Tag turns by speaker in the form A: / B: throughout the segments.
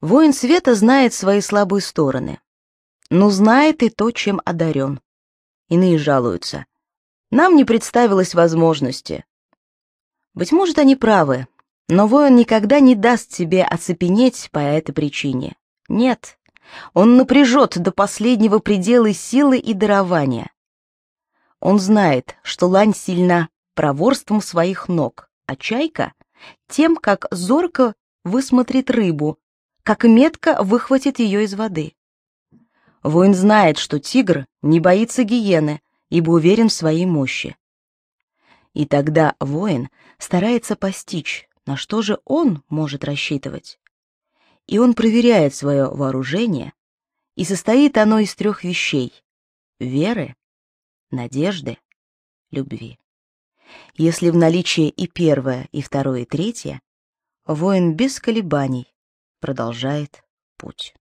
A: Воин света знает свои слабые стороны, но знает и то, чем одарен. Иные жалуются. Нам не представилось возможности. Быть может, они правы, но воин никогда не даст себе оцепенеть по этой причине. Нет, он напряжет до последнего предела силы и дарования. Он знает, что лань сильна проворством своих ног, а чайка — тем, как зорко высмотрит рыбу, как метко выхватит ее из воды. Воин знает, что тигр не боится гиены, ибо уверен в своей мощи. И тогда воин старается постичь, на что же он может рассчитывать. И он проверяет свое вооружение, и состоит оно из трех вещей — веры, надежды, любви. Если в наличии и первое, и второе, и третье, воин без колебаний продолжает путь.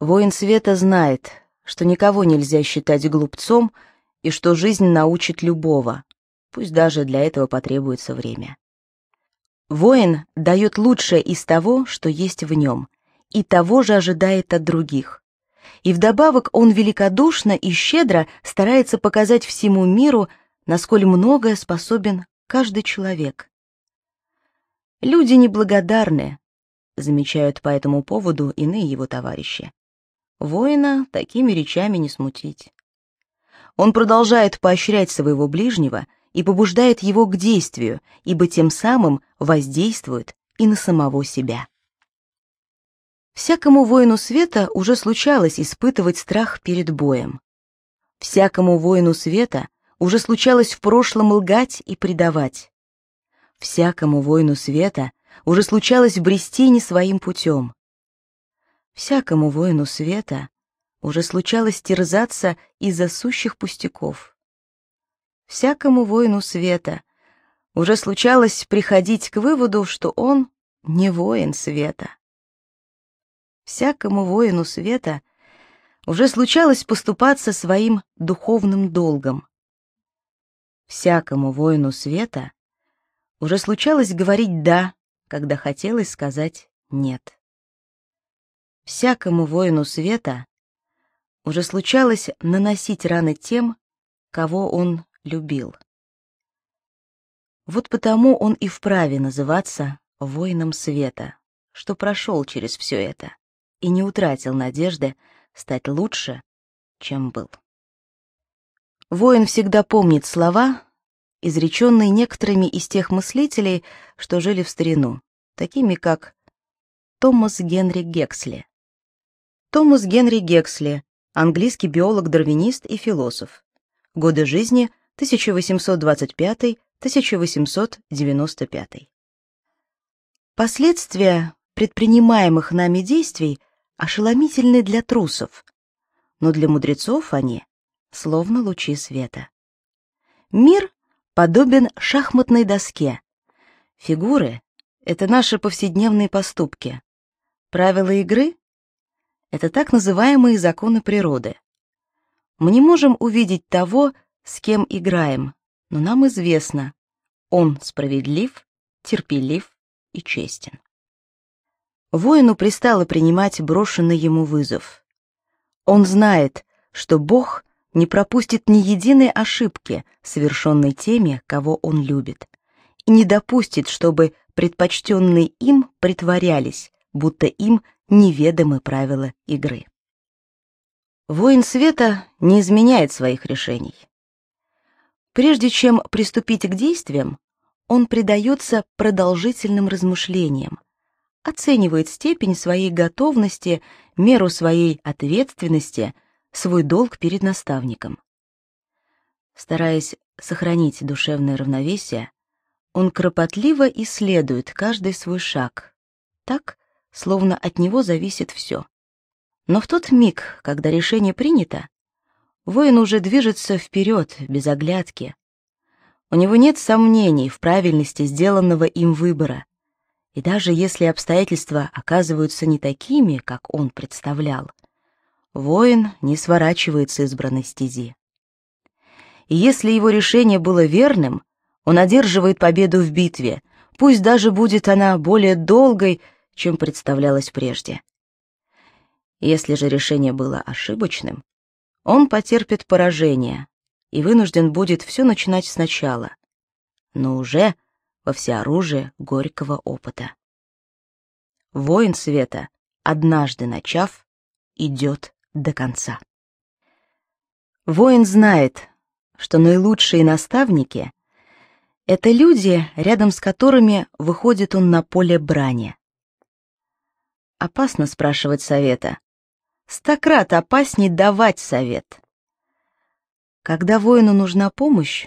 A: Воин света знает, что никого нельзя считать глупцом и что жизнь научит любого, пусть даже для этого потребуется время. Воин дает лучшее из того, что есть в нем, и того же ожидает от других. И вдобавок он великодушно и щедро старается показать всему миру, насколько многое способен каждый человек. Люди неблагодарны, замечают по этому поводу иные его товарищи. Воина такими речами не смутить. Он продолжает поощрять своего ближнего и побуждает его к действию, ибо тем самым воздействует и на самого себя. Всякому воину света уже случалось испытывать страх перед боем. Всякому воину света уже случалось в прошлом лгать и предавать. Всякому воину света уже случалось брести не своим путем. Всякому воину света уже случалось терзаться из-за сущих пустяков. Всякому воину света уже случалось приходить к выводу, что он не воин света. Всякому воину света уже случалось поступаться своим духовным долгом. Всякому воину света уже случалось говорить «да», когда хотелось сказать «нет». Всякому воину света уже случалось наносить раны тем, кого он любил. Вот потому он и вправе называться воином света, что прошел через все это и не утратил надежды стать лучше, чем был. Воин всегда помнит слова, изреченные некоторыми из тех мыслителей, что жили в старину, такими как Томас Генри Гексли, Томас Генри Гексли, английский биолог-дарвинист и философ. Годы жизни 1825-1895. Последствия предпринимаемых нами действий ошеломительны для трусов, но для мудрецов они словно лучи света. Мир подобен шахматной доске. Фигуры — это наши повседневные поступки. Правила игры это так называемые законы природы. Мы не можем увидеть того, с кем играем, но нам известно, он справедлив, терпелив и честен. Воину пристало принимать брошенный ему вызов. Он знает, что Бог не пропустит ни единой ошибки, совершенной теми, кого он любит, и не допустит, чтобы предпочтенные им притворялись, будто им неведомы правила игры. Воин света не изменяет своих решений. Прежде чем приступить к действиям, он предается продолжительным размышлениям, оценивает степень своей готовности, меру своей ответственности, свой долг перед наставником. Стараясь сохранить душевное равновесие, он кропотливо исследует каждый свой шаг, так, словно от него зависит все. Но в тот миг, когда решение принято, воин уже движется вперед, без оглядки. У него нет сомнений в правильности сделанного им выбора. И даже если обстоятельства оказываются не такими, как он представлял, воин не сворачивает с избранной стези. И если его решение было верным, он одерживает победу в битве, пусть даже будет она более долгой, чем представлялось прежде. Если же решение было ошибочным, он потерпит поражение и вынужден будет все начинать сначала, но уже во всеоружие горького опыта. Воин света, однажды начав, идет до конца. Воин знает, что наилучшие наставники — это люди, рядом с которыми выходит он на поле брани. Опасно спрашивать совета, стократ опасней давать совет. Когда воину нужна помощь,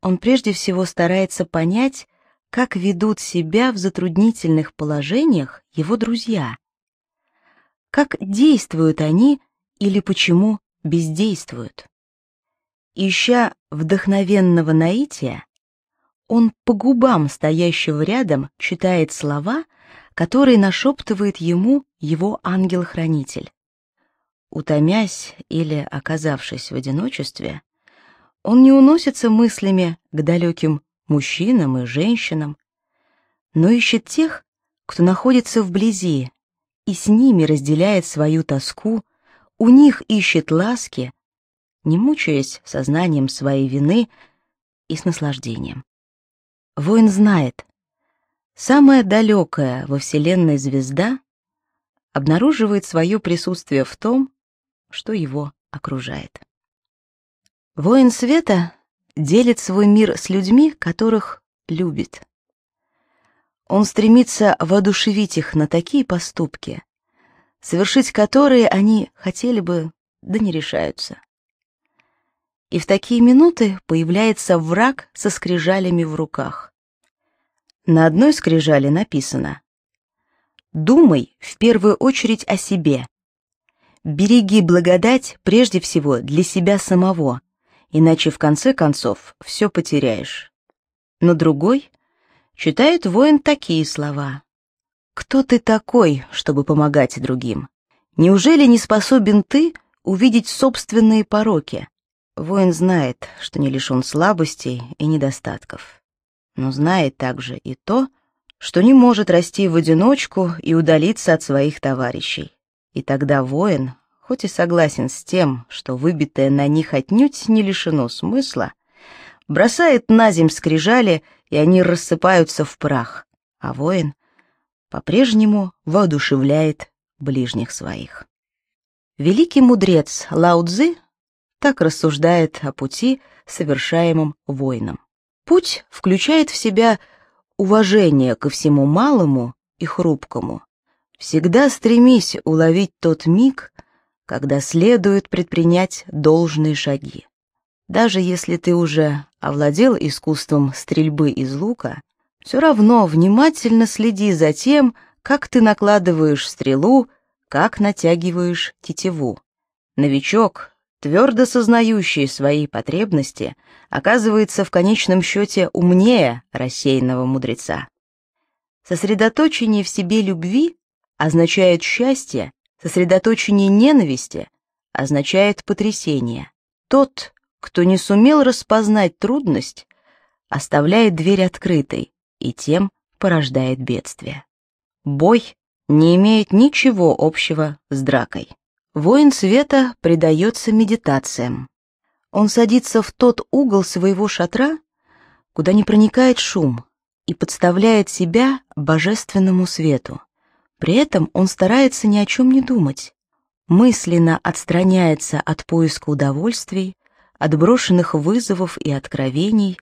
A: он прежде всего старается понять, как ведут себя в затруднительных положениях его друзья. Как действуют они или почему бездействуют. Ища вдохновенного наития, он по губам стоящего рядом читает слова, которые нашептывает ему его ангел-хранитель. Утомясь или оказавшись в одиночестве, он не уносится мыслями к далеким мужчинам и женщинам, но ищет тех, кто находится вблизи, и с ними разделяет свою тоску, у них ищет ласки, не мучаясь сознанием своей вины и с наслаждением. Воин знает, Самая далекая во Вселенной звезда обнаруживает свое присутствие в том, что его окружает. Воин света делит свой мир с людьми, которых любит. Он стремится воодушевить их на такие поступки, совершить которые они хотели бы, да не решаются. И в такие минуты появляется враг со скрижалями в руках. На одной скрижали написано «Думай в первую очередь о себе. Береги благодать прежде всего для себя самого, иначе в конце концов все потеряешь». На другой читает воин такие слова «Кто ты такой, чтобы помогать другим? Неужели не способен ты увидеть собственные пороки?» Воин знает, что не лишен слабостей и недостатков но знает также и то, что не может расти в одиночку и удалиться от своих товарищей. И тогда воин, хоть и согласен с тем, что выбитое на них отнюдь не лишено смысла, бросает на земь скрижали, и они рассыпаются в прах, а воин по-прежнему воодушевляет ближних своих. Великий мудрец Лао Цзы так рассуждает о пути, совершаемом воином. Путь включает в себя уважение ко всему малому и хрупкому. Всегда стремись уловить тот миг, когда следует предпринять должные шаги. Даже если ты уже овладел искусством стрельбы из лука, все равно внимательно следи за тем, как ты накладываешь стрелу, как натягиваешь тетиву. Новичок твердо сознающий свои потребности, оказывается в конечном счете умнее рассеянного мудреца. Сосредоточение в себе любви означает счастье, сосредоточение ненависти означает потрясение. Тот, кто не сумел распознать трудность, оставляет дверь открытой и тем порождает бедствие. Бой не имеет ничего общего с дракой. Воин света предается медитациям. Он садится в тот угол своего шатра, куда не проникает шум, и подставляет себя божественному свету. При этом он старается ни о чем не думать, мысленно отстраняется от поиска удовольствий, от брошенных вызовов и откровений,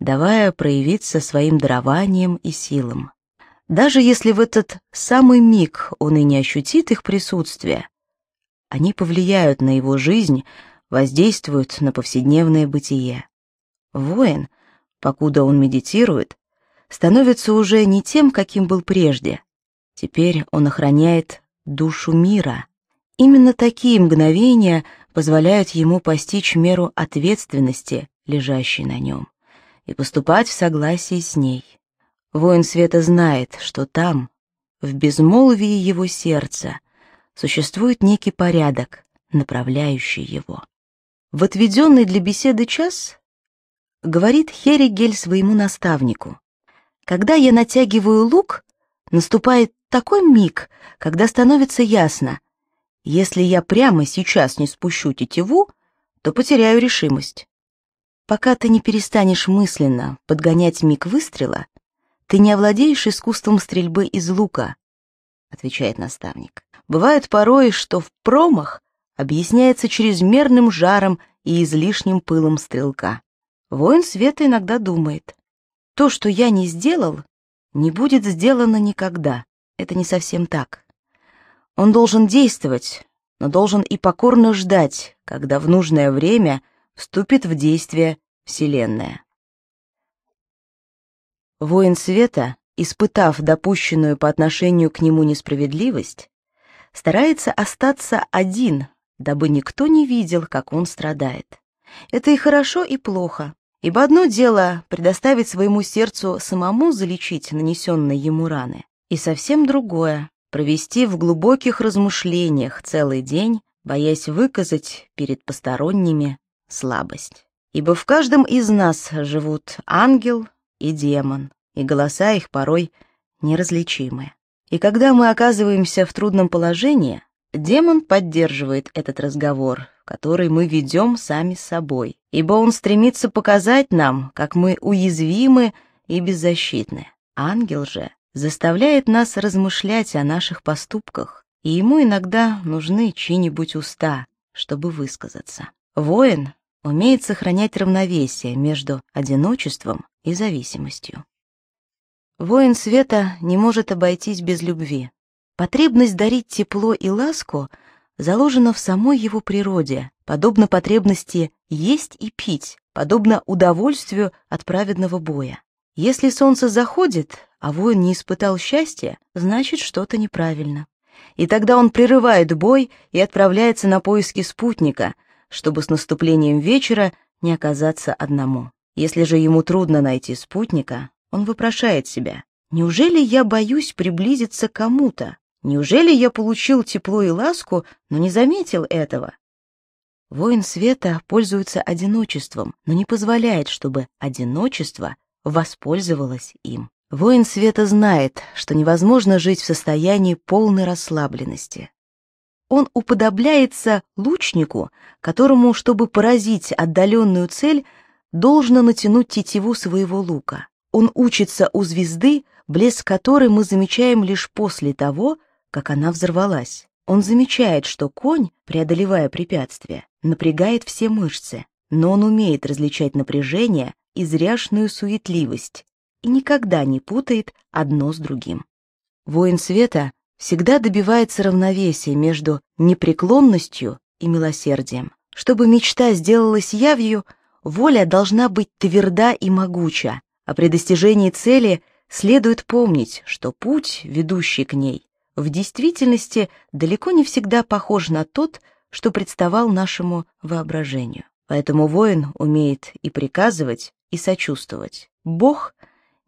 A: давая проявиться своим дарованием и силам. Даже если в этот самый миг он и не ощутит их присутствия, они повлияют на его жизнь, воздействуют на повседневное бытие. Воин, покуда он медитирует, становится уже не тем, каким был прежде. Теперь он охраняет душу мира. Именно такие мгновения позволяют ему постичь меру ответственности, лежащей на нем, и поступать в согласии с ней. Воин света знает, что там, в безмолвии его сердца, существует некий порядок, направляющий его. В отведенный для беседы час говорит Херигель своему наставнику, «Когда я натягиваю лук, Наступает такой миг, когда становится ясно, если я прямо сейчас не спущу тетиву, то потеряю решимость. Пока ты не перестанешь мысленно подгонять миг выстрела, ты не овладеешь искусством стрельбы из лука, отвечает наставник. Бывает порой, что в промах объясняется чрезмерным жаром и излишним пылом стрелка. Воин света иногда думает, то, что я не сделал, не будет сделано никогда. Это не совсем так. Он должен действовать, но должен и покорно ждать, когда в нужное время вступит в действие Вселенная. Воин света, испытав допущенную по отношению к нему несправедливость, старается остаться один, дабы никто не видел, как он страдает. Это и хорошо, и плохо, ибо одно дело предоставить своему сердцу самому залечить нанесенные ему раны, и совсем другое — провести в глубоких размышлениях целый день, боясь выказать перед посторонними слабость. Ибо в каждом из нас живут ангел и демон, и голоса их порой неразличимы. И когда мы оказываемся в трудном положении, демон поддерживает этот разговор, который мы ведем сами с собой, ибо он стремится показать нам, как мы уязвимы и беззащитны. Ангел же заставляет нас размышлять о наших поступках, и ему иногда нужны чьи-нибудь уста, чтобы высказаться. Воин умеет сохранять равновесие между одиночеством и зависимостью. Воин света не может обойтись без любви. Потребность дарить тепло и ласку заложена в самой его природе, подобно потребности есть и пить, подобно удовольствию от праведного боя. Если солнце заходит, а воин не испытал счастья, значит, что-то неправильно. И тогда он прерывает бой и отправляется на поиски спутника, чтобы с наступлением вечера не оказаться одному. Если же ему трудно найти спутника, он вопрошает себя, неужели я боюсь приблизиться к кому-то? Неужели я получил тепло и ласку, но не заметил этого? Воин света пользуется одиночеством, но не позволяет, чтобы одиночество воспользовалась им. Воин света знает, что невозможно жить в состоянии полной расслабленности. Он уподобляется лучнику, которому, чтобы поразить отдаленную цель, должно натянуть тетиву своего лука. Он учится у звезды, блеск которой мы замечаем лишь после того, как она взорвалась. Он замечает, что конь, преодолевая препятствие, напрягает все мышцы, но он умеет различать напряжение изряшную суетливость и никогда не путает одно с другим. Воин света всегда добивается равновесия между непреклонностью и милосердием. Чтобы мечта сделалась явью, воля должна быть тверда и могуча, а при достижении цели следует помнить, что путь, ведущий к ней, в действительности далеко не всегда похож на тот, что представал нашему воображению. Поэтому воин умеет и приказывать, и сочувствовать. Бог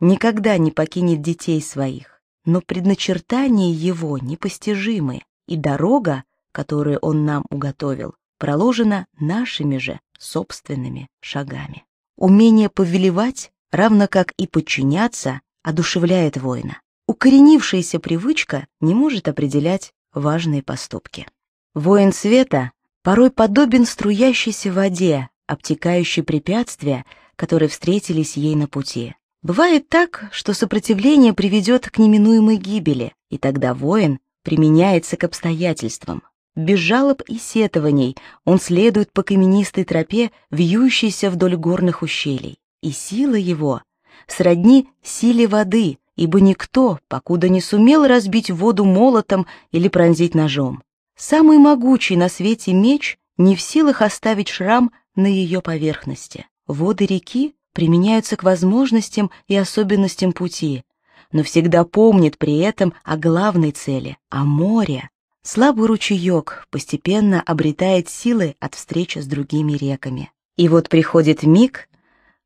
A: никогда не покинет детей своих, но предначертания его непостижимы, и дорога, которую он нам уготовил, проложена нашими же собственными шагами. Умение повелевать, равно как и подчиняться, одушевляет воина. Укоренившаяся привычка не может определять важные поступки. Воин света порой подобен струящейся воде, обтекающей препятствия которые встретились ей на пути. Бывает так, что сопротивление приведет к неминуемой гибели, и тогда воин применяется к обстоятельствам. Без жалоб и сетований он следует по каменистой тропе, вьющейся вдоль горных ущелий. И сила его сродни силе воды, ибо никто, покуда не сумел разбить воду молотом или пронзить ножом. Самый могучий на свете меч не в силах оставить шрам на ее поверхности. Воды реки применяются к возможностям и особенностям пути, но всегда помнит при этом о главной цели, о море. Слабый ручеек постепенно обретает силы от встречи с другими реками. И вот приходит миг,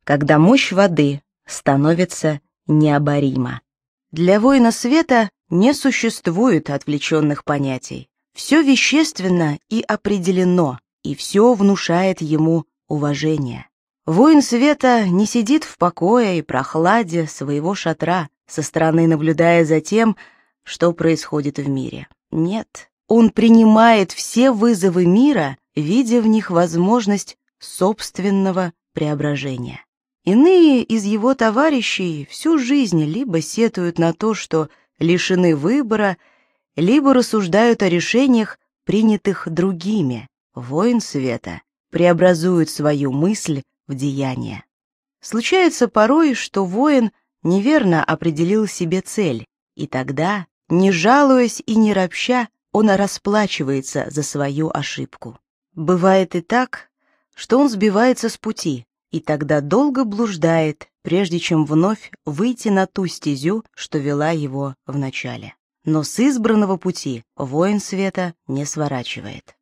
A: когда мощь воды становится необорима. Для воина света не существует отвлеченных понятий. Все вещественно и определено, и все внушает ему уважение. Воин света не сидит в покое и прохладе своего шатра, со стороны наблюдая за тем, что происходит в мире. Нет, он принимает все вызовы мира, видя в них возможность собственного преображения. Иные из его товарищей всю жизнь либо сетуют на то, что лишены выбора, либо рассуждают о решениях, принятых другими. Воин света преобразует свою мысль в деяние. Случается порой, что воин неверно определил себе цель, и тогда, не жалуясь и не ропща, он расплачивается за свою ошибку. Бывает и так, что он сбивается с пути, и тогда долго блуждает, прежде чем вновь выйти на ту стезю, что вела его в начале. Но с избранного пути воин света не сворачивает.